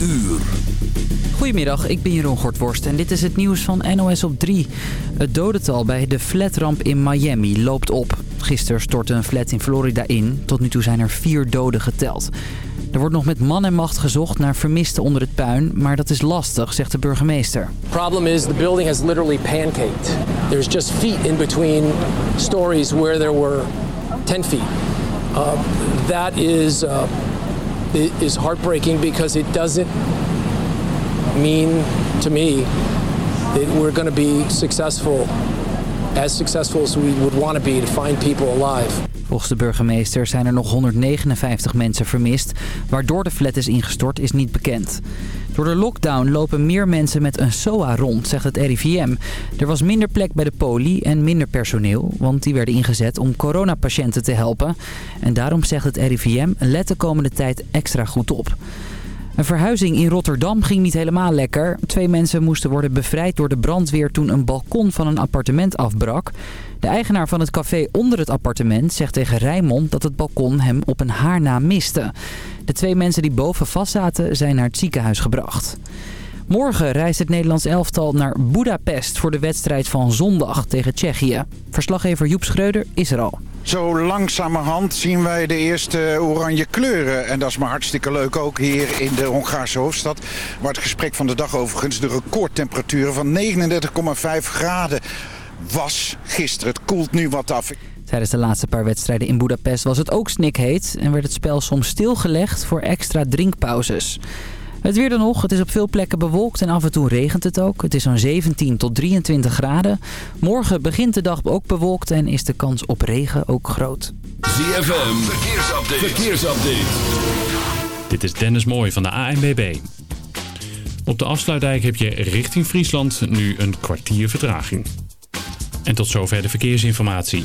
uur. Goedemiddag, ik ben Jeroen Gortworst en dit is het nieuws van NOS op 3. Het dodental bij de flatramp in Miami loopt op. Gisteren stortte een flat in Florida in. Tot nu toe zijn er vier doden geteld. Er wordt nog met man en macht gezocht naar vermisten onder het puin, maar dat is lastig, zegt de burgemeester. Problem is the building has literally pancaked. There's just feet in between stories where there were 10 feet. Uh, that is uh, is heartbreaking because it doesn't mean to me that we're going to be successful as successful as we would want to be to find people alive. Volgens de burgemeester zijn er nog 159 mensen vermist. Waardoor de flat is ingestort is niet bekend. Door de lockdown lopen meer mensen met een SOA rond, zegt het RIVM. Er was minder plek bij de poli en minder personeel, want die werden ingezet om coronapatiënten te helpen. En daarom zegt het RIVM, let de komende tijd extra goed op. Een verhuizing in Rotterdam ging niet helemaal lekker. Twee mensen moesten worden bevrijd door de brandweer toen een balkon van een appartement afbrak. De eigenaar van het café onder het appartement zegt tegen Rijmond dat het balkon hem op een haar na miste. De twee mensen die boven vast zaten zijn naar het ziekenhuis gebracht. Morgen reist het Nederlands elftal naar Budapest voor de wedstrijd van zondag tegen Tsjechië. Verslaggever Joep Schreuder is er al. Zo langzamerhand zien wij de eerste oranje kleuren. En dat is maar hartstikke leuk ook hier in de Hongaarse hoofdstad. Waar het gesprek van de dag overigens de recordtemperaturen van 39,5 graden was gisteren. Het koelt nu wat af. Tijdens de laatste paar wedstrijden in Budapest was het ook snikheet... en werd het spel soms stilgelegd voor extra drinkpauzes. Het weer dan nog. Het is op veel plekken bewolkt en af en toe regent het ook. Het is zo'n 17 tot 23 graden. Morgen begint de dag ook bewolkt en is de kans op regen ook groot. ZFM, verkeersupdate. verkeersupdate. Dit is Dennis Mooij van de ANBB. Op de afsluitdijk heb je richting Friesland nu een kwartier vertraging. En tot zover de verkeersinformatie.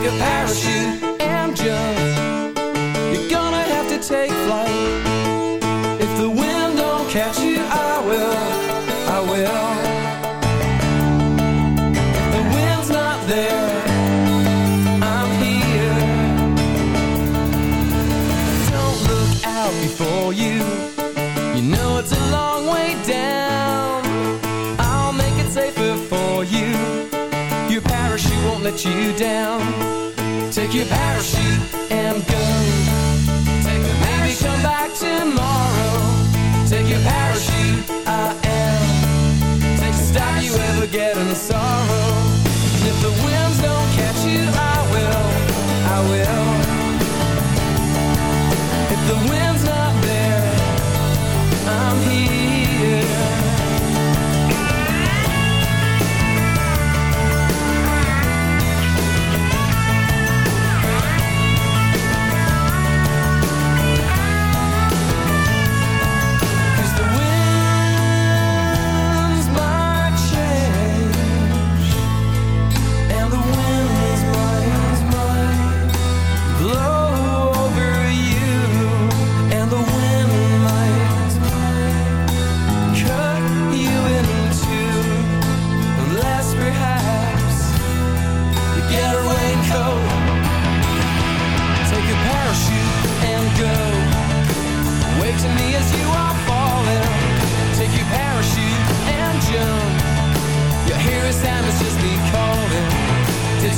Take a parachute and jump. You're gonna have to take flight. If the wind don't catch you, I will. I will. The wind's not there. I'm here. Don't look out before you. You know it's a long way down. I'll make it safer for you. Your parachute won't let you down. Take your parachute and go. Take a Maybe come back tomorrow. Take your parachute, I am. Take to stop you ever get getting sorrow.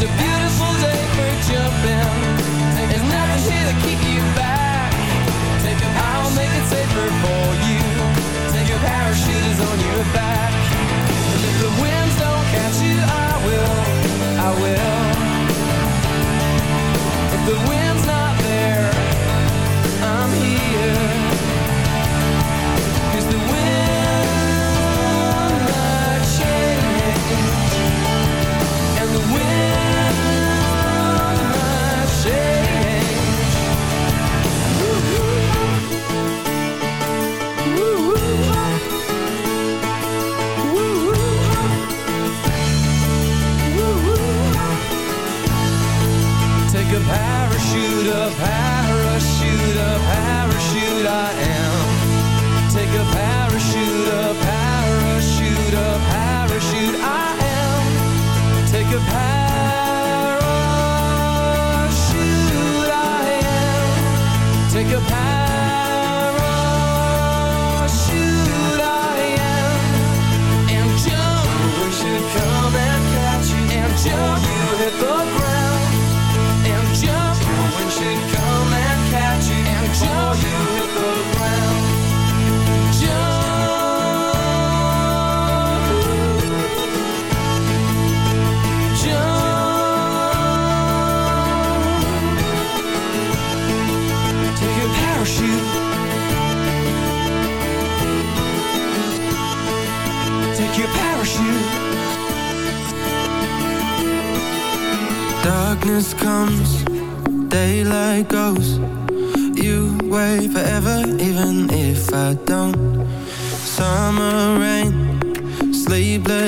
It's a beautiful day for jumping.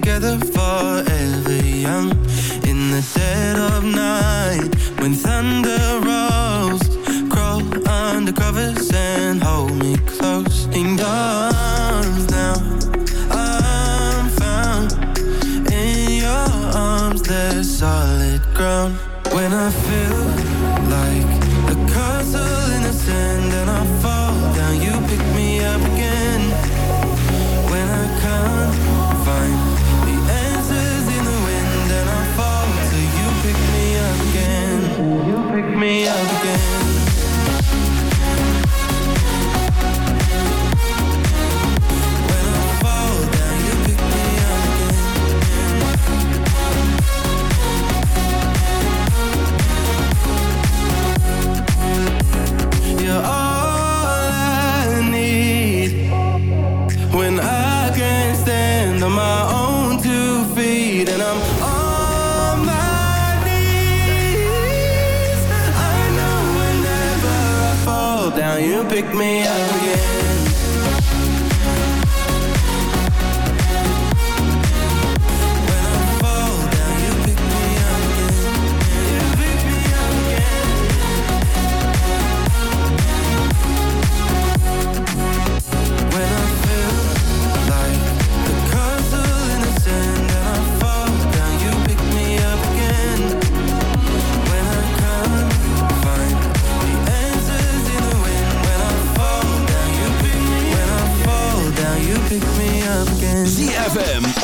together forever young. In the dead of night. pick me up again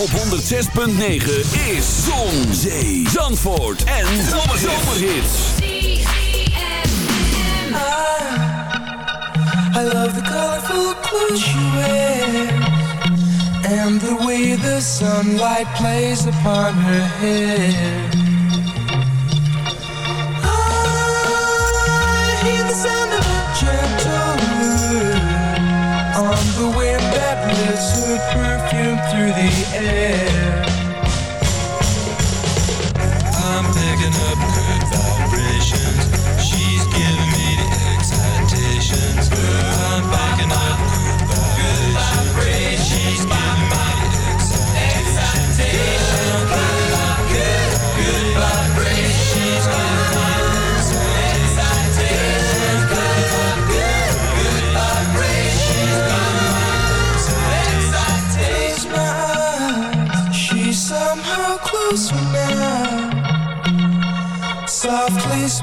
op 106.9 is Zon, Zee, Zandvoort en Zomerhits. I, I love the colorful clothes you wear And the way the sunlight plays upon her hair the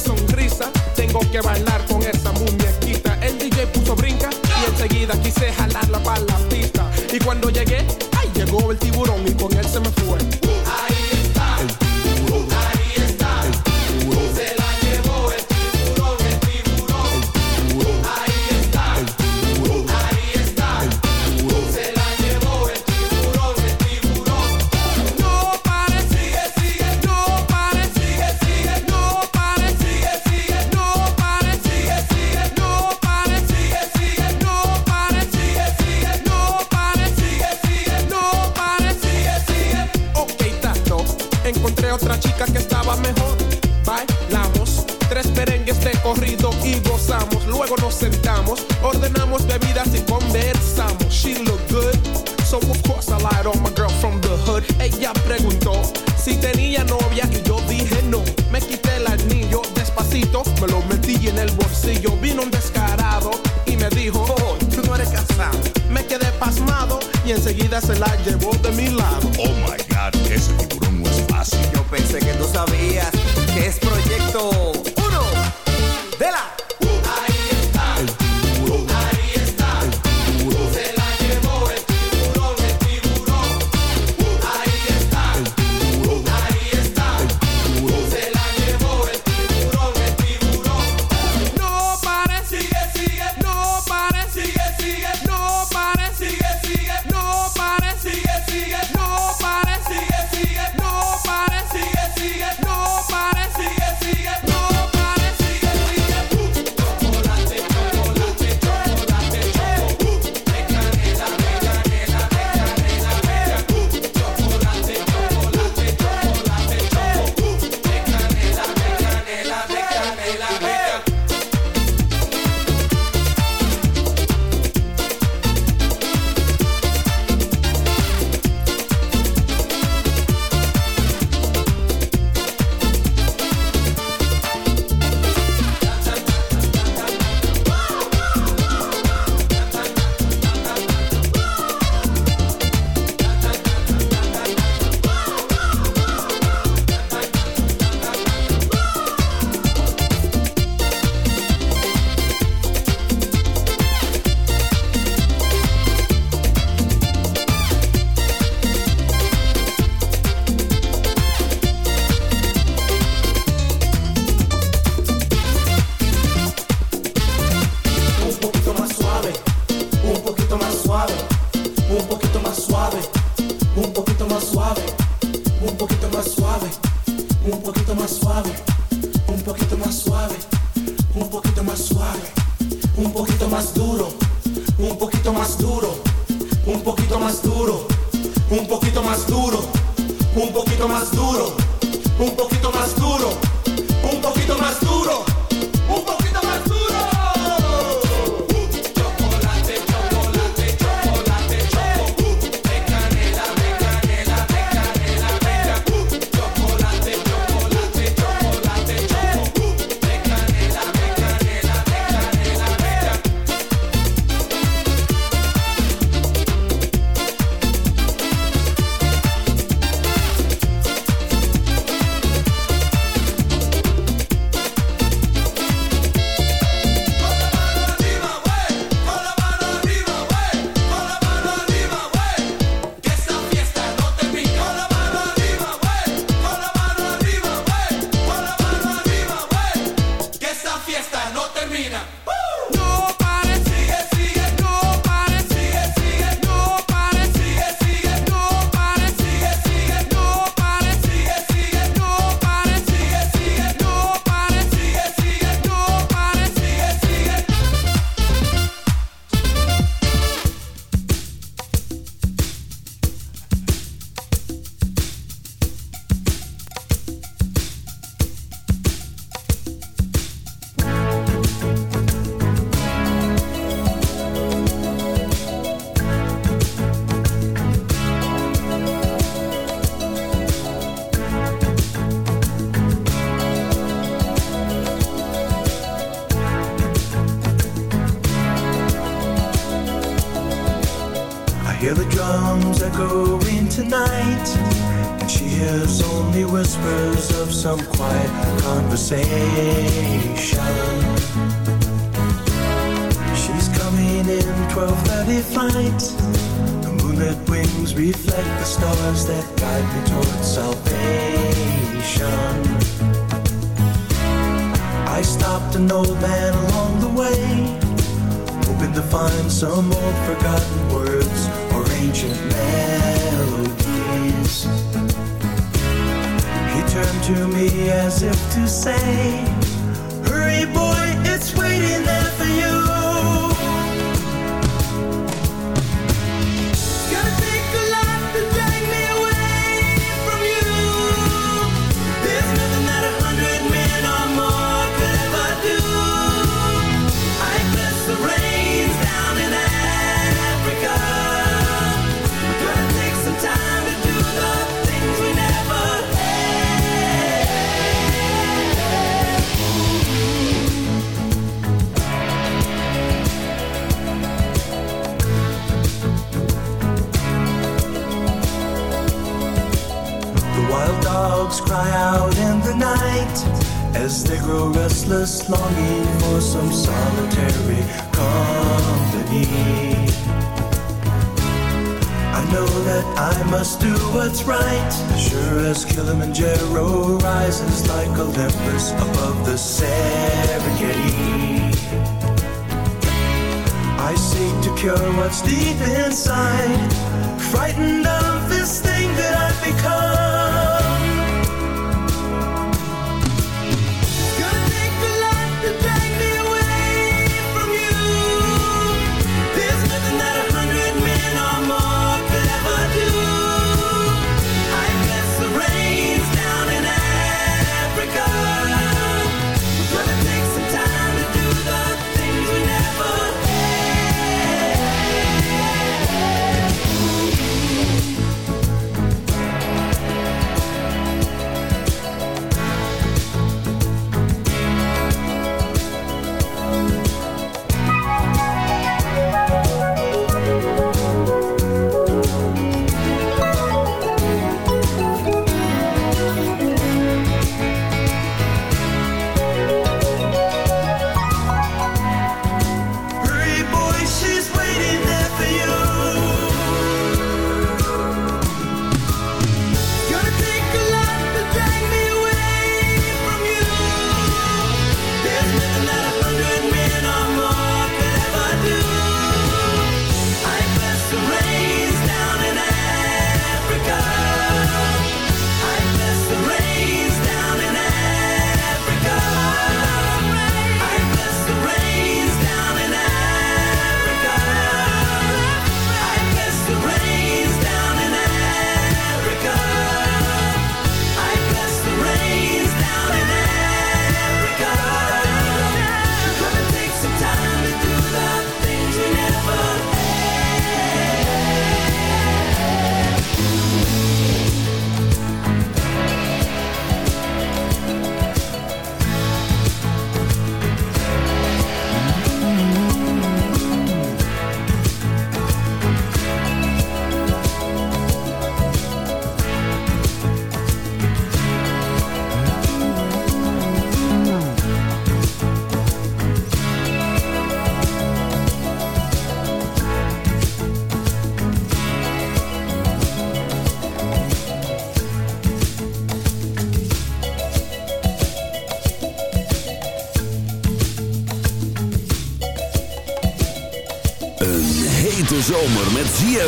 sonrisa. Tengo que bailar con esa muñequita. El DJ puso brinca y enseguida quise jalarla para la pista. Y cuando llegué, ahí llegó el tiburón y con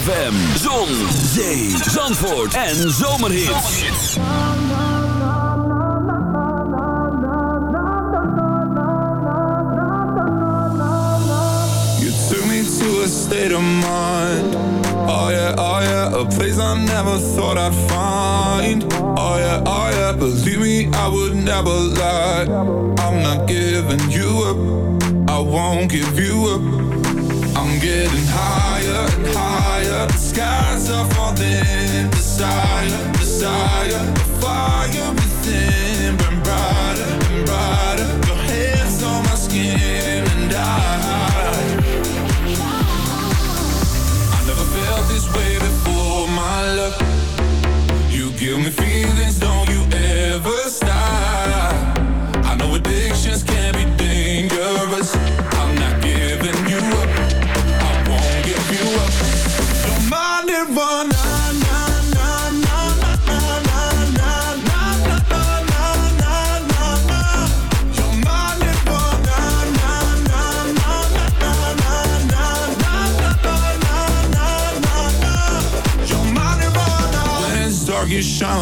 ZFM, Zon, Zee, Zandvoort en Zomerhits. You took me to a state of mind. Oh yeah, oh yeah, a place I never thought I'd find. Oh yeah, oh yeah, believe me, I would never lie. I'm not giving you up, I won't give you up. I'm getting higher the skies are falling. Desire, desire, the fire within. Brighter brighter. Your hands on my skin, and I. I never felt this way before, my love. You give me fear.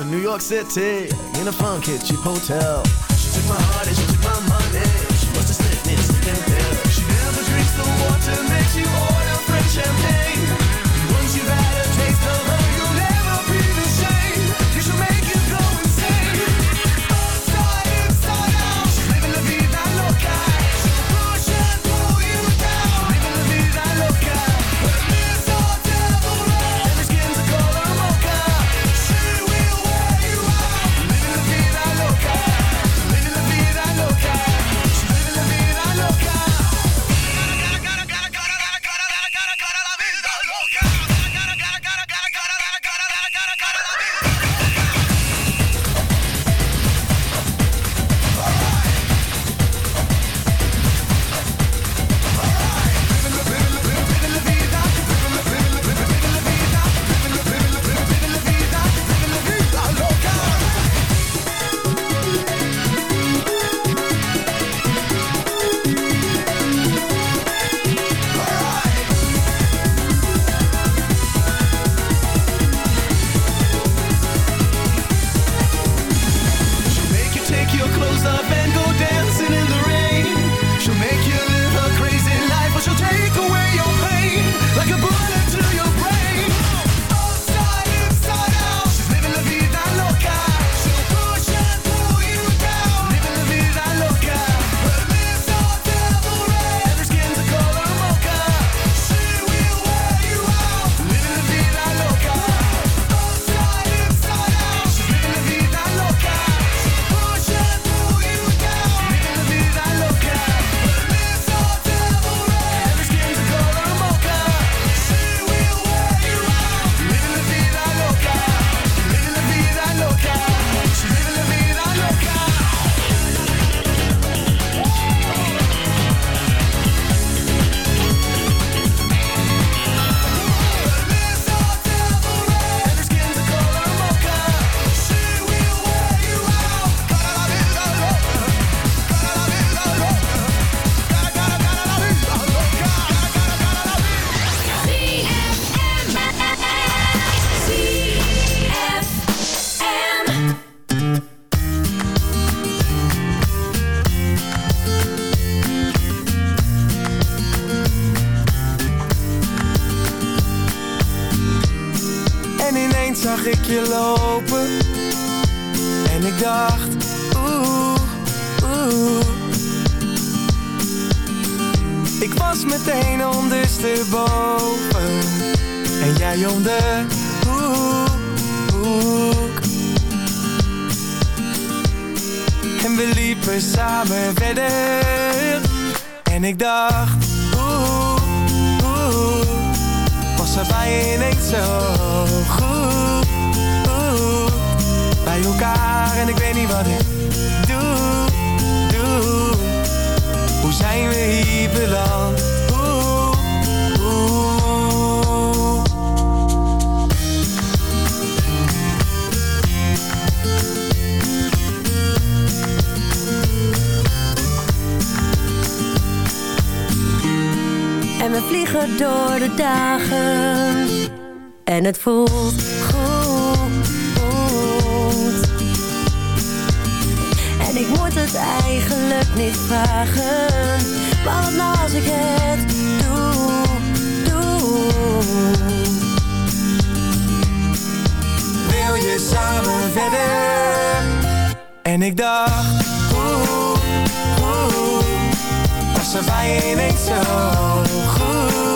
in New York City, in a funky cheap hotel. She took my heart and she took my money. She wants to slipped me a second. She never drinks the water, makes you order French champagne. door de dagen. En het voelt goed, goed. En ik moet het eigenlijk niet vragen. Maar wat als ik het doe, doe. Wil je samen verder? En ik dacht, oeh, oeh. Was er bij je niet zo goed?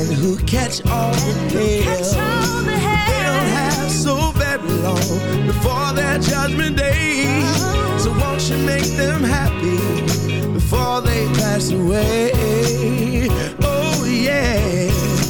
And who catch all the pills. They don't have so very long before their judgment day. So won't you make them happy before they pass away? Oh yeah.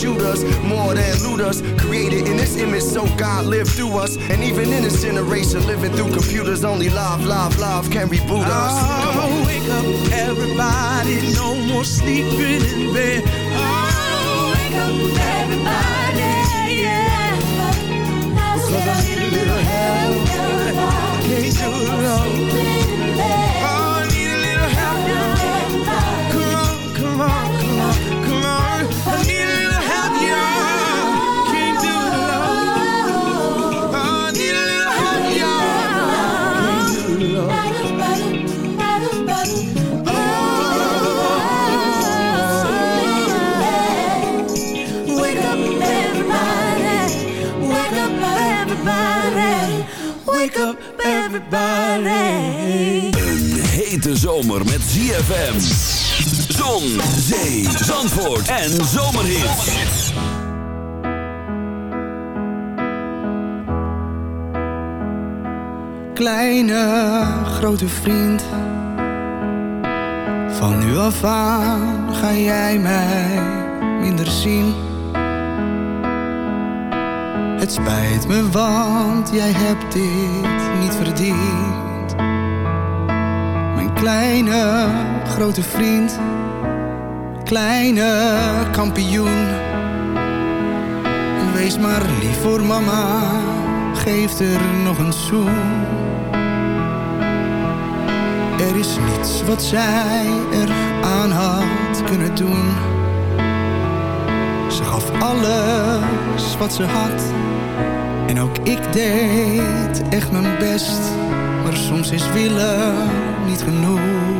shooters, more than looters. Created in this image, so God lived through us. And even in this generation, living through computers, only love, love, love can reboot us. Oh, wake up, everybody. No more sleeping in bed. Een hete zomer met ZFM. Zon, zee, zandvoort en zomerhits. Kleine, grote vriend. Van nu af aan ga jij mij minder zien. Het spijt me, want jij hebt dit niet verdiend. Mijn kleine, grote vriend. Kleine kampioen. Wees maar lief voor mama. Geef er nog een zoen. Er is niets wat zij er aan had kunnen doen. Ze gaf alles wat ze had. En ook ik deed echt mijn best. Maar soms is willen niet genoeg.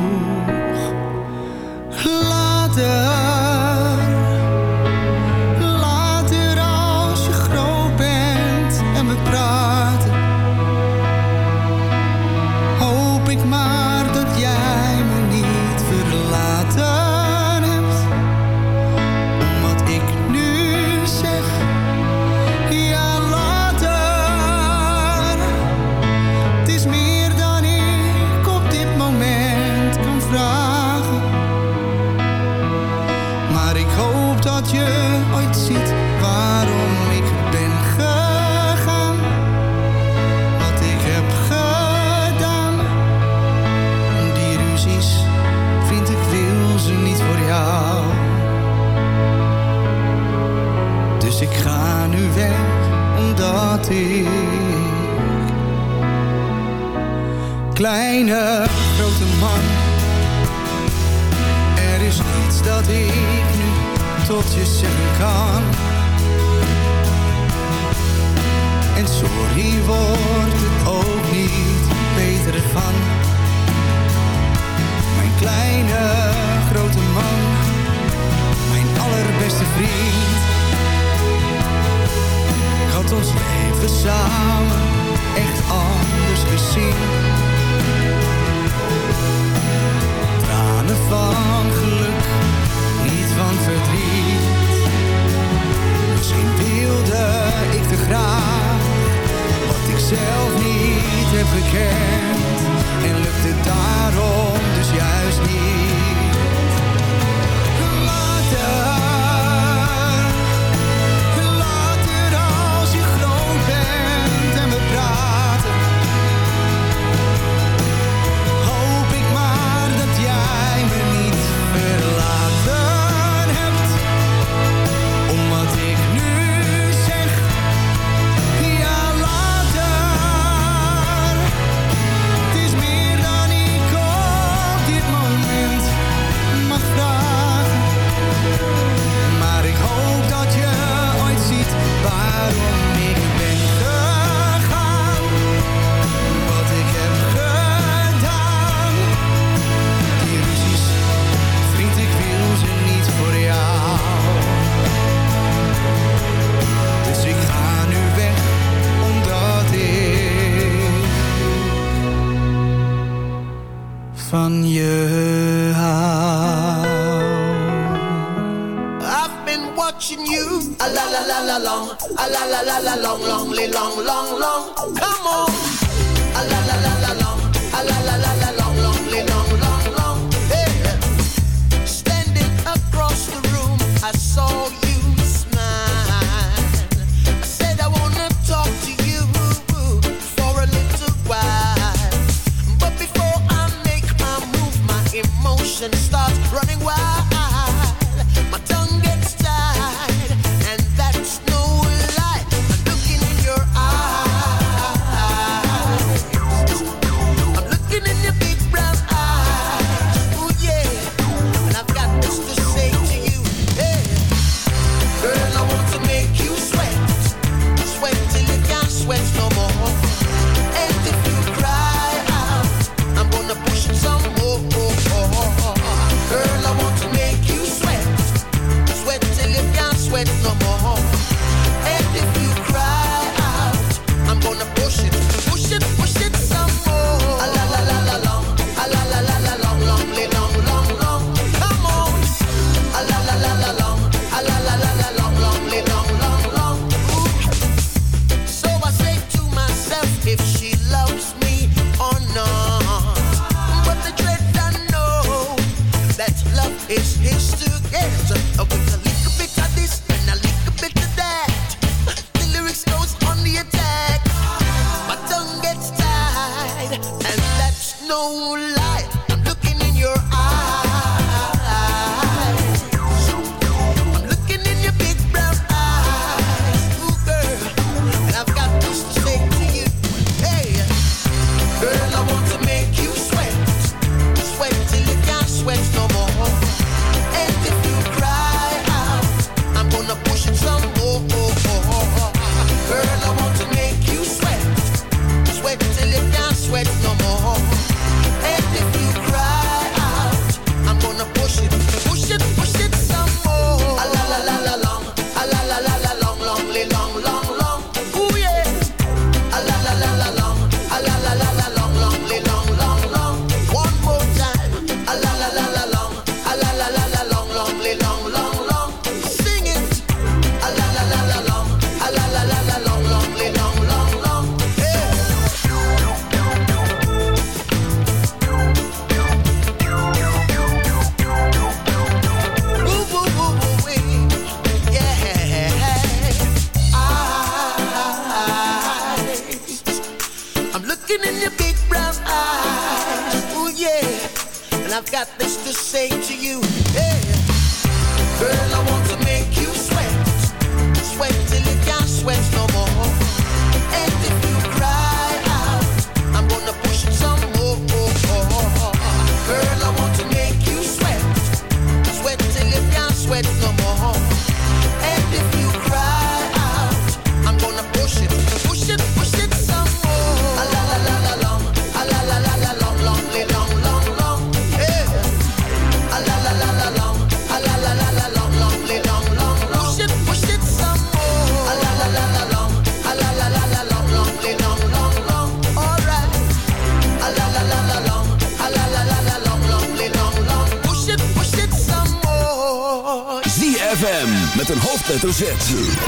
Een